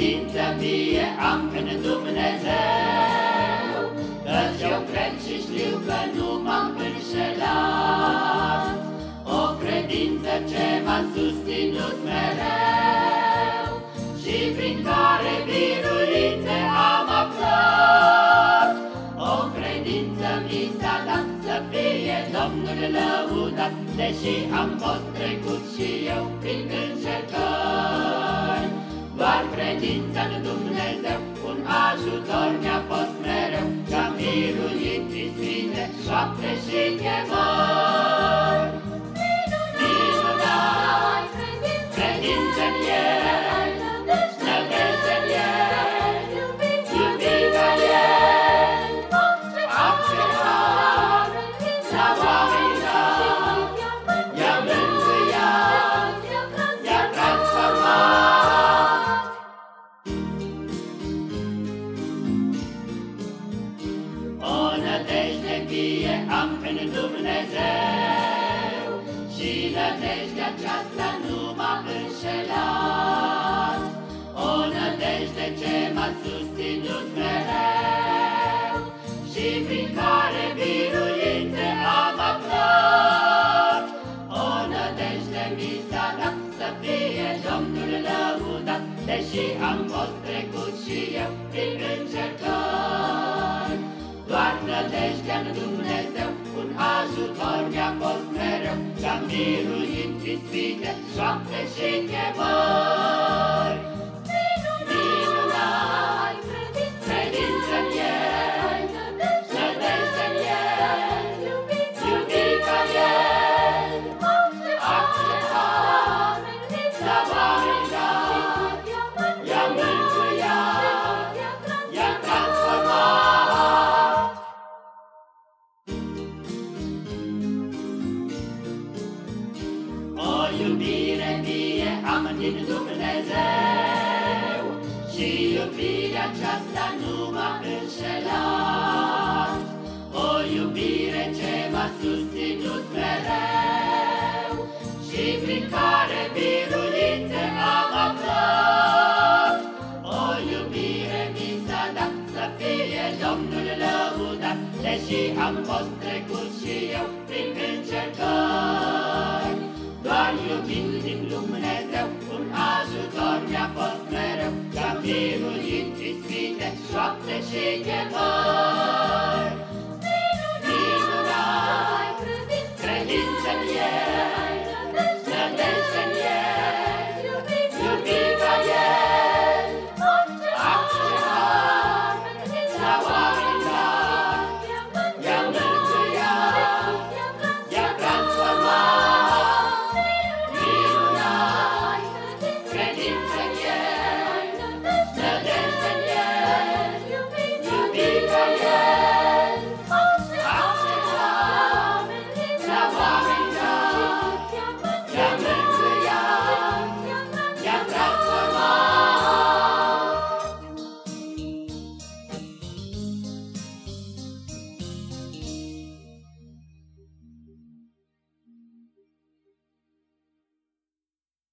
credință vie am în Dumnezeu, Căci eu cred și știu că nu m-am înșelat. O credință ce m-a susținut mereu Și prin care biruințe am aflat. O credință mi s-a dat să fie Domnul lăudat, Deși am fost trecut și eu prin încercări. Doar credința în Dumnezeu, un ajutor mi-a fost mereu, Și-am miruit din sfinte, șapte și chemări. Vie am în Dumnezeu. Și nădejdea aceasta nu m-a înșelat. O nădejde ce m-a susținut mereu. Și prin care biruințe am aflat. O nădejde mi s-a dat să fie Domnul lăudat Deși am fost trecut și eu prin încercări Și-am miruit din sfinte, șapte și chemări. Iubire vie am din Dumnezeu. Și iubirea aceasta nu m-a înșelat. O iubire ce m-a susținut mereu Și prin care biruințe am aflat. O iubire mi s-a dat să fie Domnul lăudat Deși am fost trecut și eu prin încercări Copilul din ispite, șoapte și ghebă,